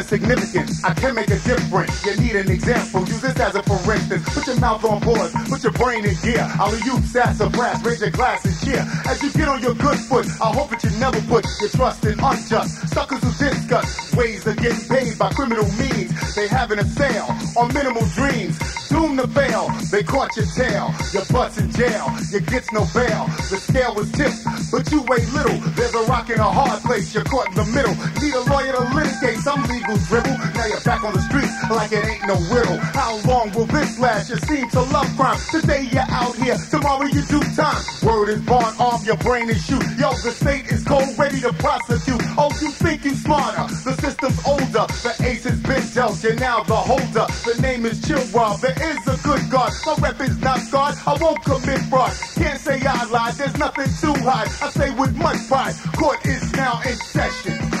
significant. I can make a difference. You need an example. Use this as a for instance. Put your mouth on pause. Put your brain in gear. I'll you sass or brass. Raise your glass and cheer. As you get on your good foot, I hope that you never put your trust in unjust suckers who discuss ways of getting paid by criminal means. They having a sale on minimal dreams doomed to fail. They caught your tail, your butt's in jail, you gets no bail. The scale was tipped, but you weigh little. There's a rock in a hard place, you're caught in the middle. Need a lawyer to litigate some legal dribble. Now you're back on the streets like it ain't no riddle. How long will this last? You seem to love crime. Today you're out here, tomorrow you do time. Word is born, arm your brain and shoot. Yo, the state is cold, ready to prosecute. Oh, you think you smarter? The system's older. The ace has been dealt, you're now the holder. The name is Chill Rob. There is a good God. My rep is not God. I won't commit fraud. Can't say I lied. There's nothing too high. I say with much pride. Court is now in session.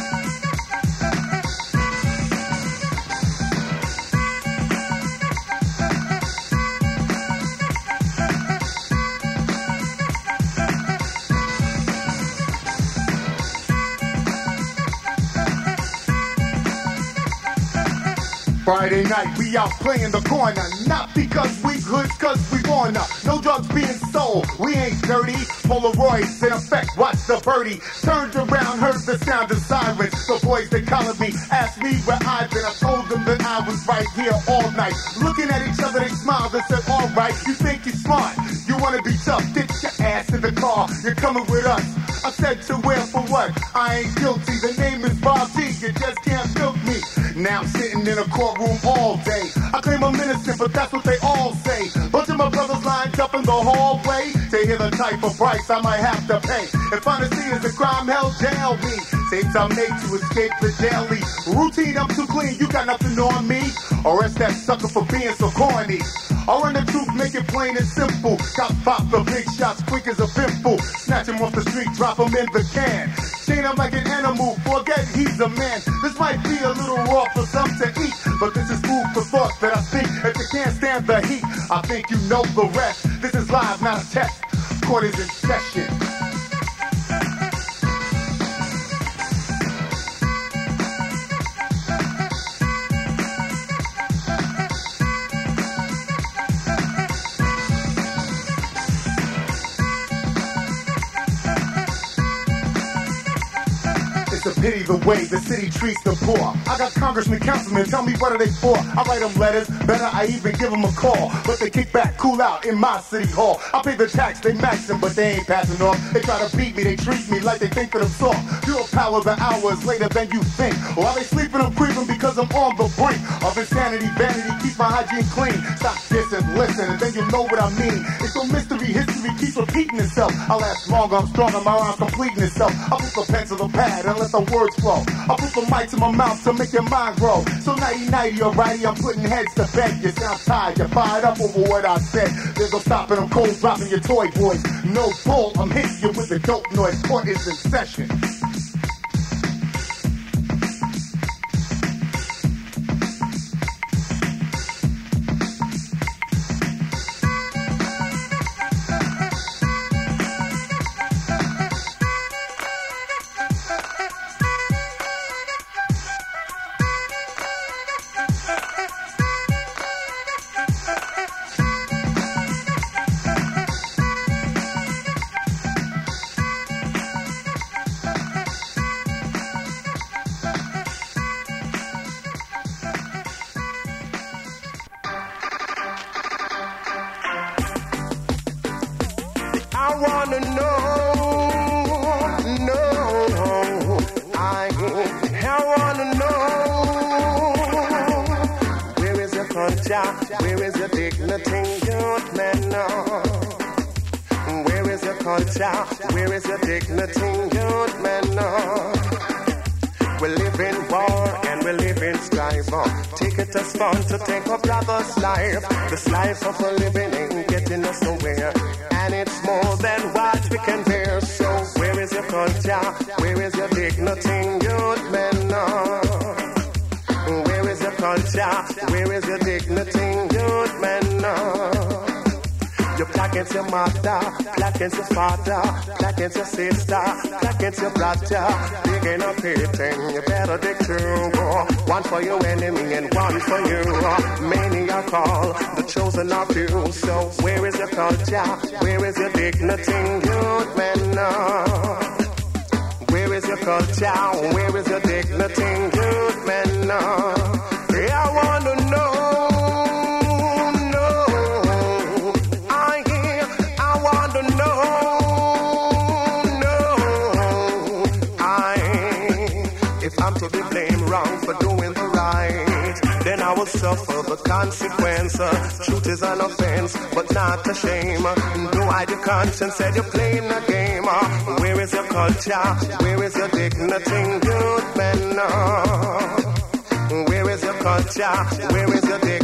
Friday night, we out playing the corner. Not because we hoods, cause we wanna. No drugs being sold, we ain't dirty. Polaroids in effect, watch the birdie. Turned around, heard the sound of sirens. The boys they collared me, asked me where I've been. I told them that I was right here all night. Looking at each other, they smiled and said, alright, you think you're smart. You wanna be tough, get your ass in the car. You're coming with us. I said to where for what? I ain't guilty. The name is Bob D. You just can't milk me. Now I'm sitting in a courtroom all day. I claim I'm innocent, but that's what they all say. Bunch of my brothers lined up in the hallway to hear the type of price I might have to pay. If honesty is a crime, hell jail me. Tapes I made to escape the daily routine. I'm too clean, you got nothing on me. Arrest that sucker for being so corny. I run the truth, make it plain and simple. Cop pop the big shots quick as a pimple. Snatch him off the street, drop him in the can. Chain him like an animal, forget he's a man. This might be a little raw for some to eat, but this is food for thought that I think if you can't stand the heat, I think you know the rest. This is live, not a test. Court is in session. Pity the way the city treats the poor. I got congressmen, councilmen, tell me what are they for? I write them letters, better I even give them a call. But they kick back, cool out in my city hall. I pay the tax, they max them, but they ain't passing off. They try to beat me, they treat me like they think that I'm soft. Pure power the hours later than you think. While they sleeping, I'm creeping because I'm on the brink of insanity, vanity, keep my hygiene clean. Stop and listen, and then you know what I mean. It's a mystery, history keeps repeating itself. I last longer, I'm stronger, my rhyme completing itself. I put the pen to the pad and let the words flow. I put the mic to my mouth to make your mind grow. So nighty nighty, alrighty, I'm putting heads to bed. You sound tired, you're fired up over what I said. There's no stopping, I'm cold dropping your toy boys. No bull, I'm hitting you with the dope noise. Court is in session. I wanna know where is your culture, where is your dignity, good man? No. Where is your culture, where is your dignity, good man? No. We live in war and we live in strife. Take it as fun to take a brother's life. This life of a living ain't getting us nowhere. And it's more than what we can bear. So where is your culture? Where is your dignity, good men? Where is your culture? Where is your dignity, good men? Against your mother, black against your father, black against your sister, black against your brother. Digging up hating, you better dig two. One for your enemy and one for you. Many are called, the chosen are few. So where is your culture? Where is your dignity, youth men? Where is your culture? Where is your dignity, youth men? I wanna know. Suffer the consequence. Uh, truth is an offense, but not a shame. No hide your conscience, said you're playing a game. Uh, where is your culture? Where is your dignity, good men? Uh? Where is your culture? Where is your dignity,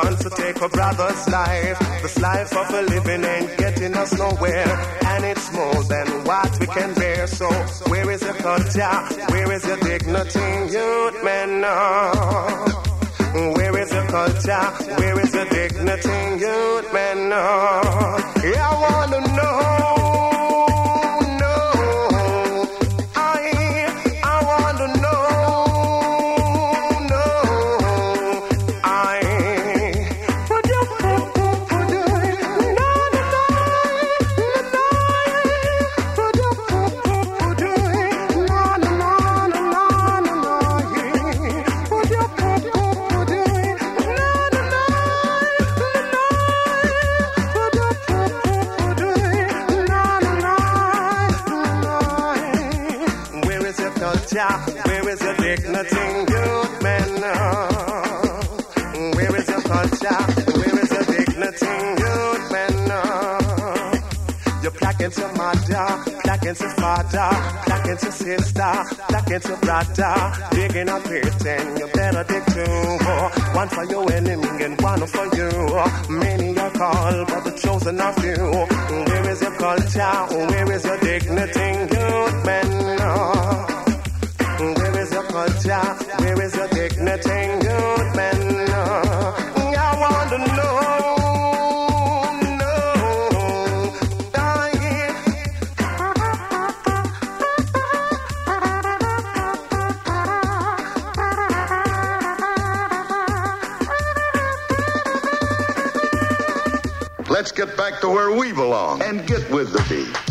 to take a brother's life. This life of a living ain't getting us nowhere, and it's more than what we can bear. So, where is your culture? Where is your dignity, youth men? Where is your culture? Where is your dignity, youth men? Yeah, I wanna know. Father, black against your sister, black against your brother. Digging up ten, you better dig two. One for your enemy and one for you. Many are called, but the chosen are few. Where is your culture? Where is your dignity, good men? To where we belong and get with the beat.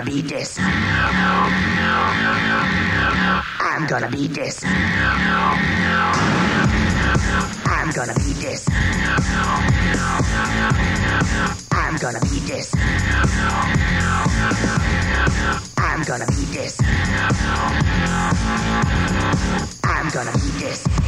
gonna beat this. I'm gonna beat this. I'm gonna beat this. I'm gonna beat this. I'm gonna beat this. I'm gonna beat this.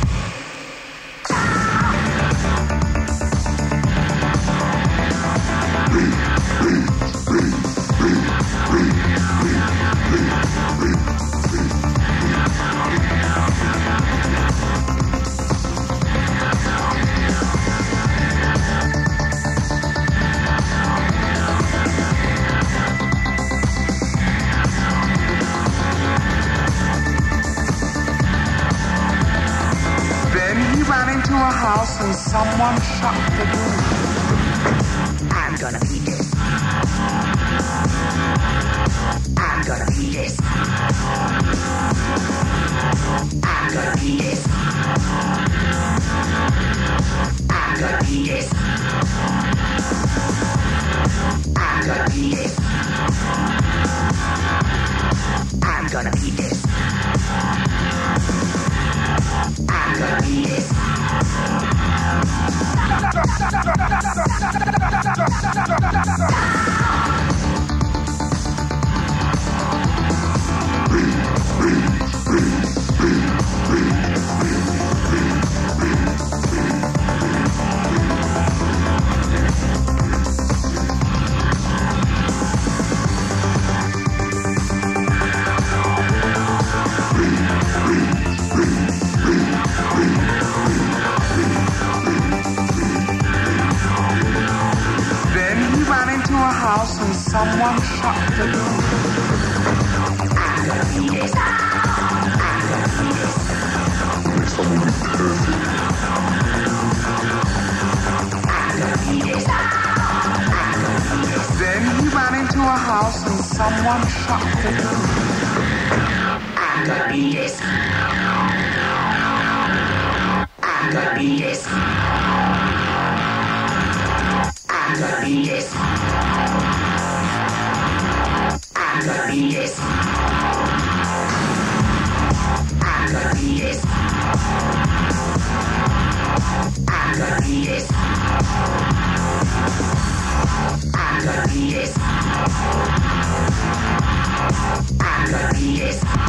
gonna Yes.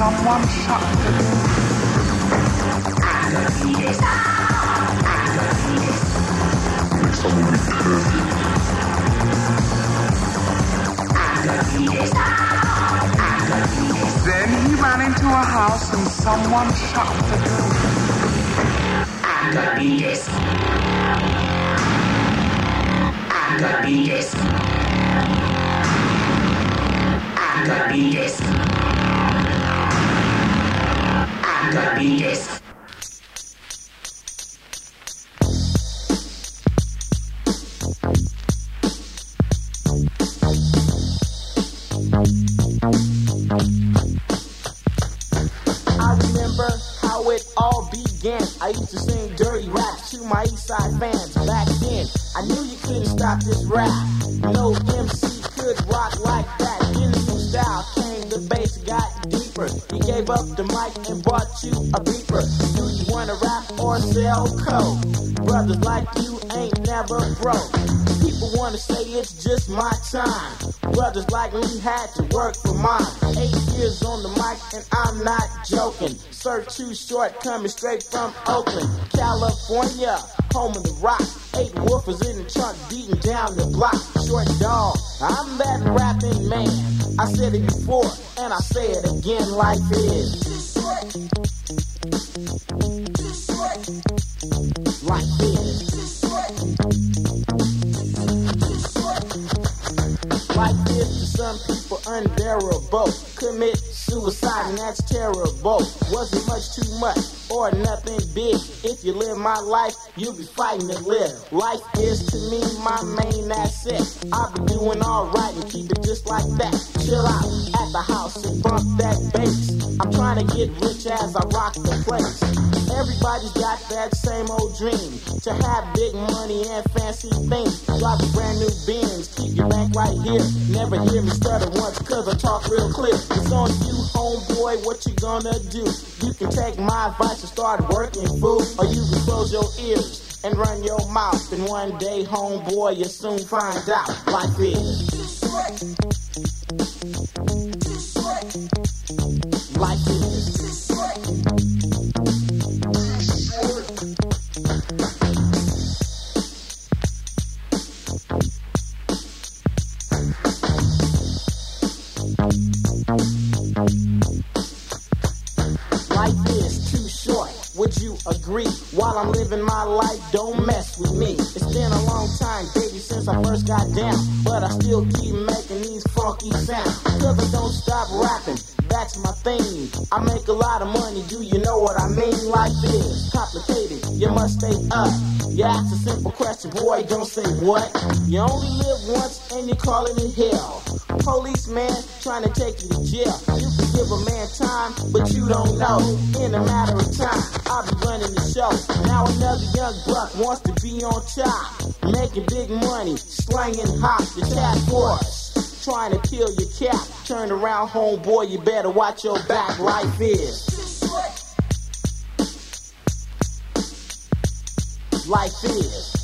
someone shot. I don't. I don't be perfect. I don't. I don't. Then he ran into a house and someone shot the door. I don't need. I don't need. I don't need diabetes sell? Brothers like you ain't never broke. People wanna say it's just my time. Brothers like me had to work for mine. Eight years on the mic and I'm not joking. Sir too short coming straight from Oakland, California, home of the rock. Eight woofers in the trunk beating down the block. Short dog, I'm that rapping man. I said it before and I say it again like this. Unbearable. Commit suicide and that's terrible. Wasn't much too much or nothing big. If you live my life, you'll be fighting to live. Life is to me my main asset. I'll be doing alright and keep it just like that. Chill out at the house and bump that bass. I'm trying to get rich as I rock the place. Everybody's got that same old dream to have big money and fancy things. Drive a brand new Benz, keep your bank right here. Never hear me stutter once cause I talk real clear. It's on you, homeboy, what you gonna do? You can take my advice and start working, fool, or you can close your ears and run your mouth. And one day, homeboy, you'll soon find out like this. Agree? While I'm living my life, don't mess with me. It's been a long time, baby, since I first got down. But I still keep making these funky sounds. Cause I don't stop rapping. That's my thing. I make a lot of money, do you know what I mean? Life is complicated, you must stay up. You ask a simple question, boy, don't say what. You only live once and you call it hell. Policeman trying to take you to jail. You can give a man time, but you don't know. In a matter of time, I'll be running the show. Now another young buck wants to be on top. Making big money, slanging hot, the task force. Trying to kill your cap. Turn around, homeboy, you better watch your back. Life is. Life is.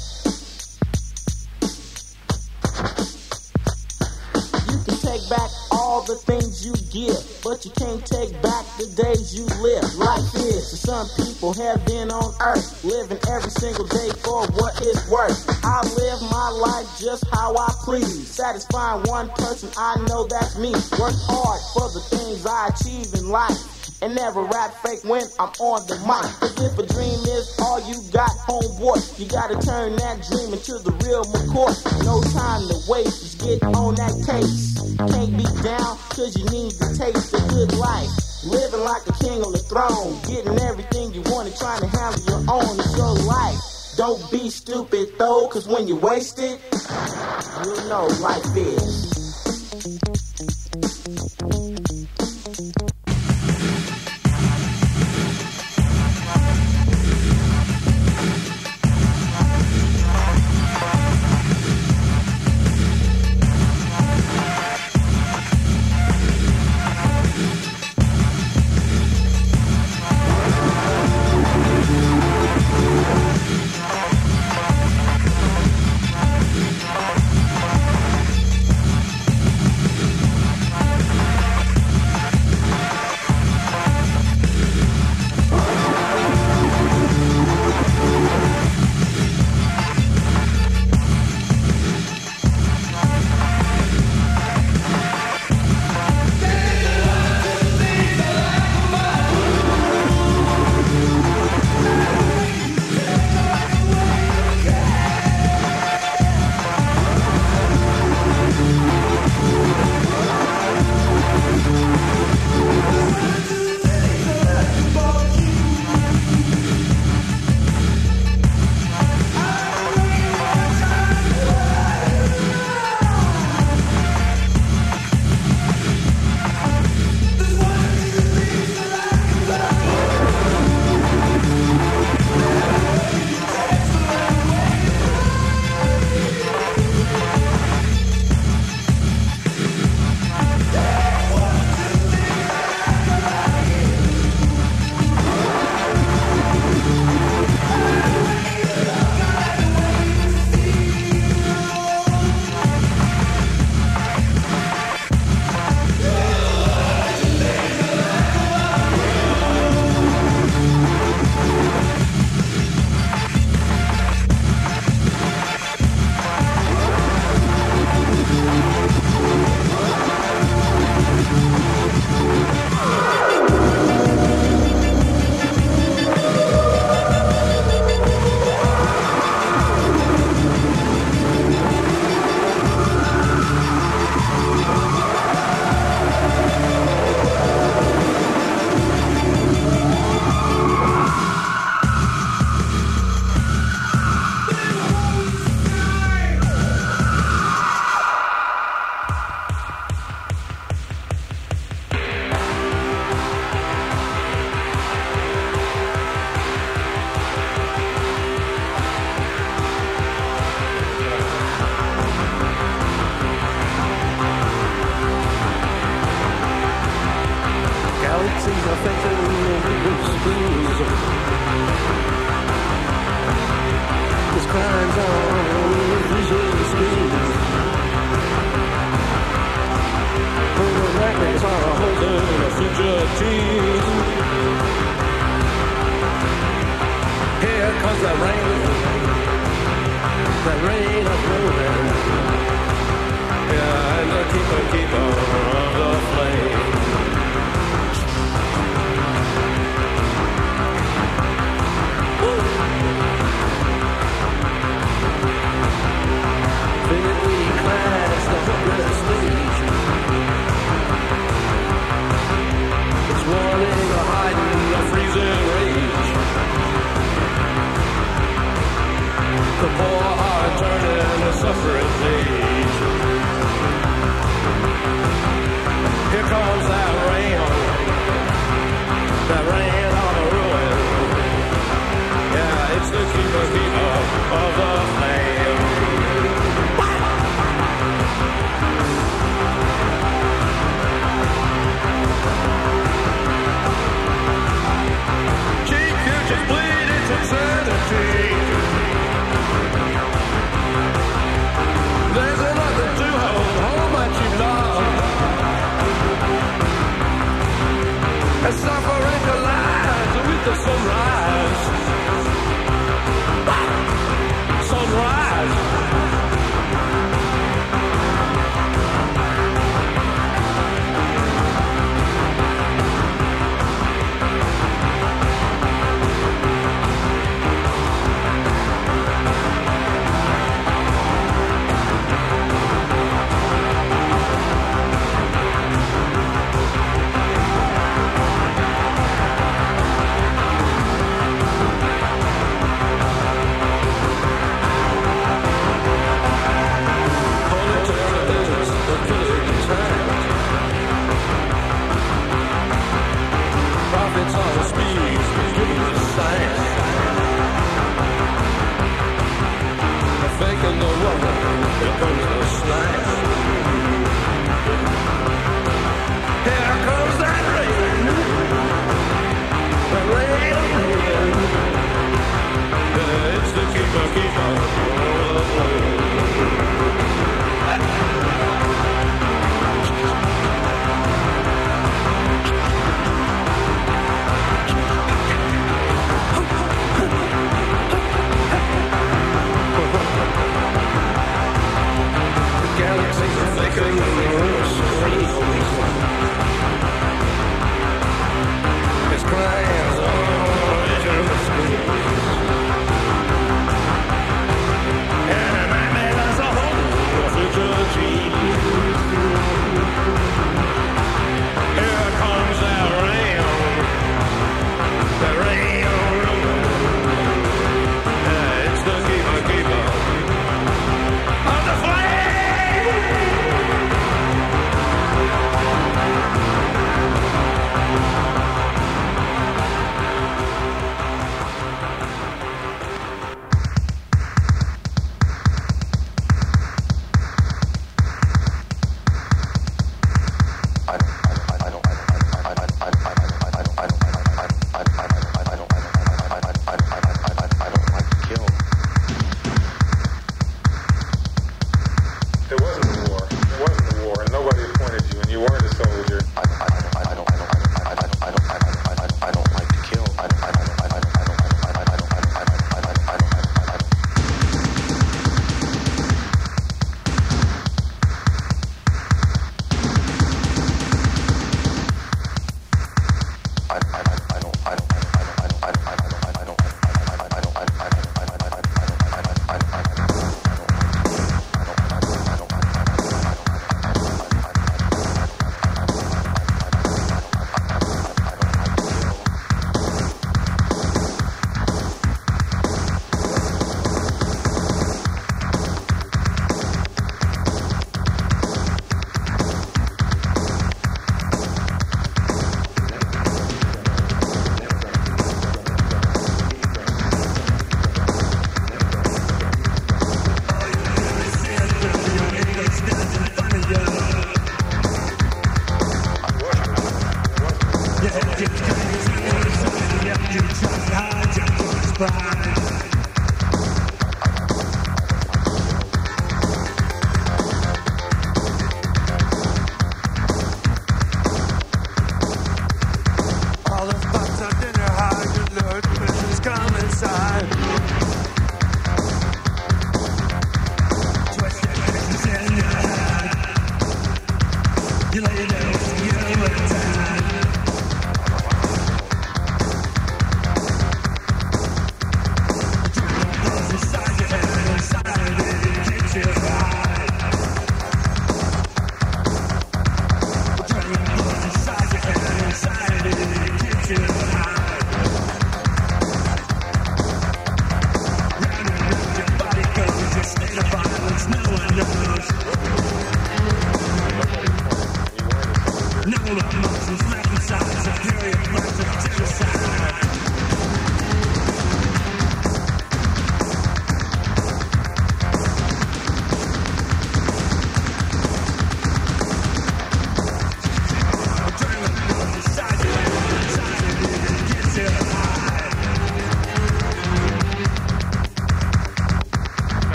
You can take back all the things you give, but you can't take back the days you live. Life is to some people have been on earth, living every single day for what it's worth. I live my life just how I please, satisfying one person. I know that's me. Work hard for the things I achieve in life. And never rap fake when I'm on the mic. Cause if a dream is all you got, homeboy, you gotta turn that dream into the real McCoy. No time to waste, just get on that case. Can't be down, cause you need to taste a good life. Living like a king on the throne, getting everything you want and trying to handle your own. It's your life. Don't be stupid though, cause when you waste it, you know life is.